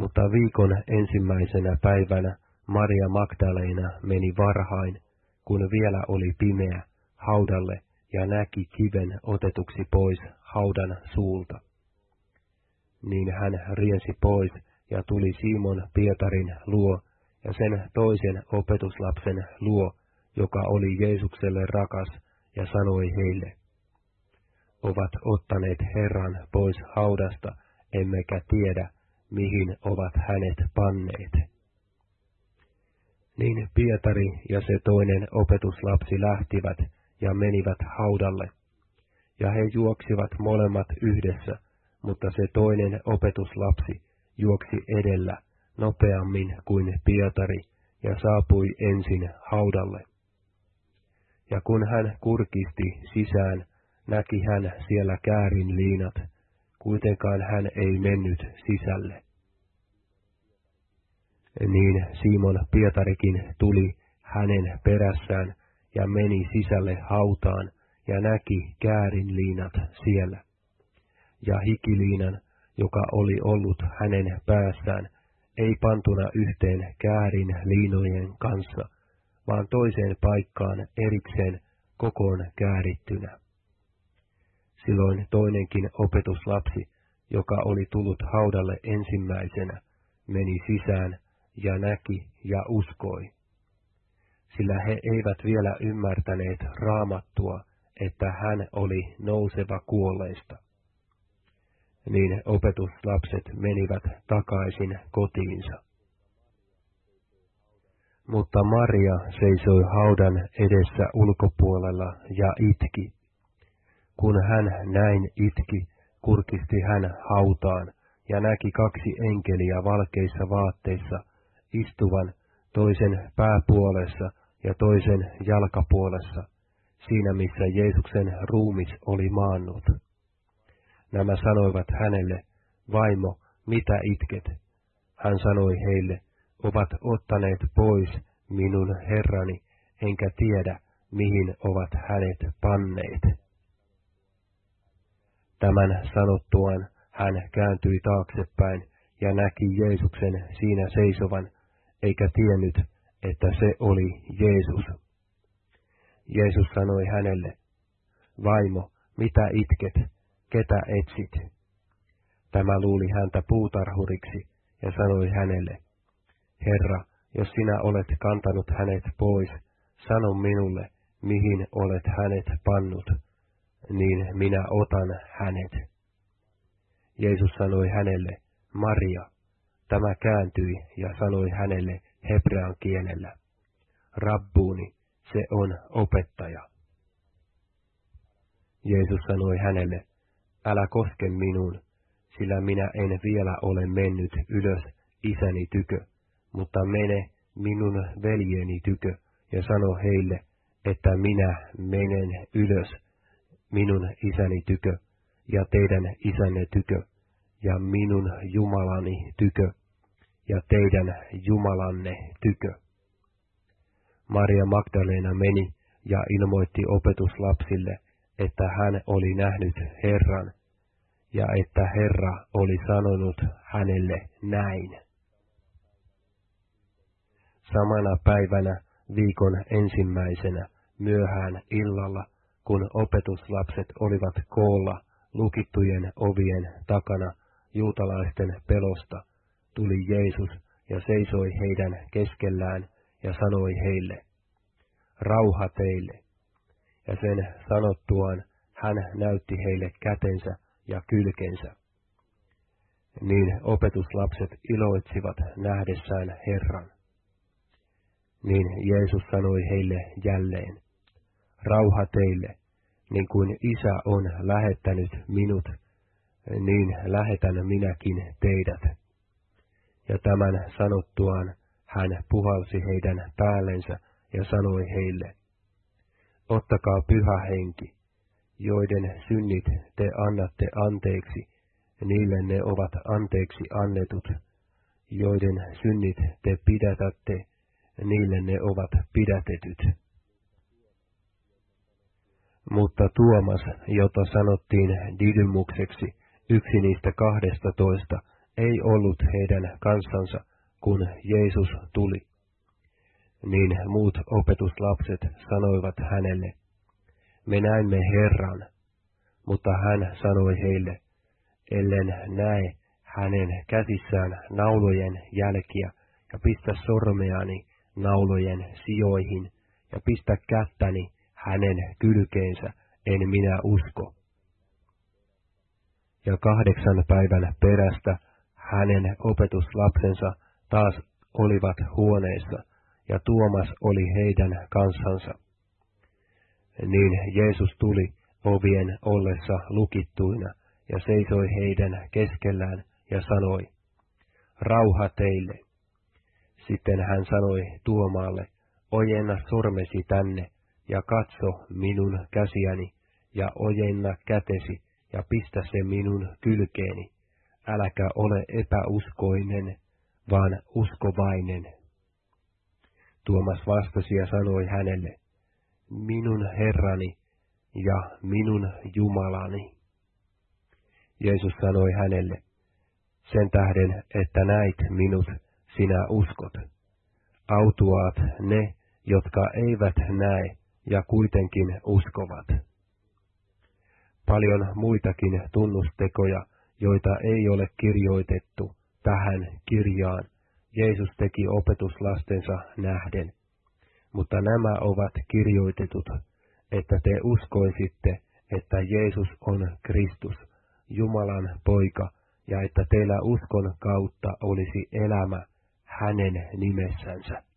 Mutta viikon ensimmäisenä päivänä Maria Magdalena meni varhain, kun vielä oli pimeä, haudalle ja näki kiven otetuksi pois haudan suulta. Niin hän riensi pois ja tuli Simon Pietarin luo ja sen toisen opetuslapsen luo, joka oli Jeesukselle rakas, ja sanoi heille, ovat ottaneet Herran pois haudasta, emmekä tiedä, mihin ovat hänet panneet. Niin Pietari ja se toinen opetuslapsi lähtivät ja menivät haudalle. Ja he juoksivat molemmat yhdessä, mutta se toinen opetuslapsi juoksi edellä nopeammin kuin Pietari ja saapui ensin haudalle. Ja kun hän kurkisti sisään, näki hän siellä käärin liinat, kuitenkaan hän ei mennyt sisälle. Niin Simon Pietarikin tuli hänen perässään ja meni sisälle hautaan ja näki käärin liinat siellä. Ja hikiliinan, joka oli ollut hänen päässään, ei pantuna yhteen käärin liinojen kanssa, vaan toiseen paikkaan erikseen kokoon käärittynä. Silloin toinenkin opetuslapsi, joka oli tullut haudalle ensimmäisenä, meni sisään ja näki ja uskoi. Sillä he eivät vielä ymmärtäneet raamattua, että hän oli nouseva kuolleista. Niin opetuslapset menivät takaisin kotiinsa. Mutta Maria seisoi haudan edessä ulkopuolella ja itki. Kun hän näin itki, kurkisti hän hautaan ja näki kaksi enkeliä valkeissa vaatteissa istuvan toisen pääpuolessa ja toisen jalkapuolessa, siinä missä Jeesuksen ruumis oli maannut. Nämä sanoivat hänelle, vaimo, mitä itket? Hän sanoi heille, ovat ottaneet pois minun herrani, enkä tiedä, mihin ovat hänet panneet. Tämän sanottuaan hän kääntyi taaksepäin ja näki Jeesuksen siinä seisovan, eikä tiennyt, että se oli Jeesus. Jeesus sanoi hänelle, Vaimo, mitä itket, ketä etsit? Tämä luuli häntä puutarhuriksi ja sanoi hänelle, Herra, jos sinä olet kantanut hänet pois, sano minulle, mihin olet hänet pannut, niin minä otan hänet. Jeesus sanoi hänelle, Maria. Tämä kääntyi ja sanoi hänelle hebrean kielellä, Rabbuuni, se on opettaja. Jeesus sanoi hänelle, älä koske minuun, sillä minä en vielä ole mennyt ylös isäni tykö, mutta mene minun veljeni tykö ja sano heille, että minä menen ylös minun isäni tykö ja teidän isänne tykö ja minun Jumalani tykö ja teidän Jumalanne tykö. Maria Magdalena meni ja ilmoitti opetuslapsille, että hän oli nähnyt Herran, ja että Herra oli sanonut hänelle näin. Samana päivänä viikon ensimmäisenä myöhään illalla, kun opetuslapset olivat koolla lukittujen ovien takana juutalaisten pelosta, tuli Jeesus ja seisoi heidän keskellään ja sanoi heille, rauha teille. Ja sen sanottuaan hän näytti heille kätensä ja kylkensä. Niin opetuslapset iloitsivat nähdessään Herran. Niin Jeesus sanoi heille jälleen, rauha teille, niin kuin Isä on lähettänyt minut, niin lähetän minäkin teidät. Ja tämän sanottuaan hän puhalsi heidän päällensä ja sanoi heille, Ottakaa pyhä henki, joiden synnit te annatte anteeksi, niille ne ovat anteeksi annetut, joiden synnit te pidätätte, niille ne ovat pidätetyt. Mutta Tuomas, jota sanottiin Didymukseksi, yksi niistä kahdesta toista, ei ollut heidän kanssansa, kun Jeesus tuli. Niin muut opetuslapset sanoivat hänelle, me näimme Herran, mutta hän sanoi heille, ellen näe hänen käsissään naulojen jälkiä ja pistä sormeani naulojen sijoihin ja pistä kättäni hänen kylkeensä, en minä usko. Ja kahdeksan päivän perästä hänen opetuslapsensa taas olivat huoneessa, ja Tuomas oli heidän kansansa. Niin Jeesus tuli ovien ollessa lukittuina ja seisoi heidän keskellään ja sanoi, rauha teille. Sitten hän sanoi Tuomaalle, ojenna sormesi tänne ja katso minun käsiäni ja ojenna kätesi ja pistä se minun kylkeeni. Äläkä ole epäuskoinen, vaan uskovainen. Tuomas vastasi ja sanoi hänelle, minun Herrani ja minun Jumalani. Jeesus sanoi hänelle, sen tähden, että näit minut, sinä uskot. Autuaat ne, jotka eivät näe ja kuitenkin uskovat. Paljon muitakin tunnustekoja, joita ei ole kirjoitettu tähän kirjaan, Jeesus teki opetuslastensa nähden. Mutta nämä ovat kirjoitetut, että te uskoisitte, että Jeesus on Kristus, Jumalan poika, ja että teillä uskon kautta olisi elämä hänen nimessänsä.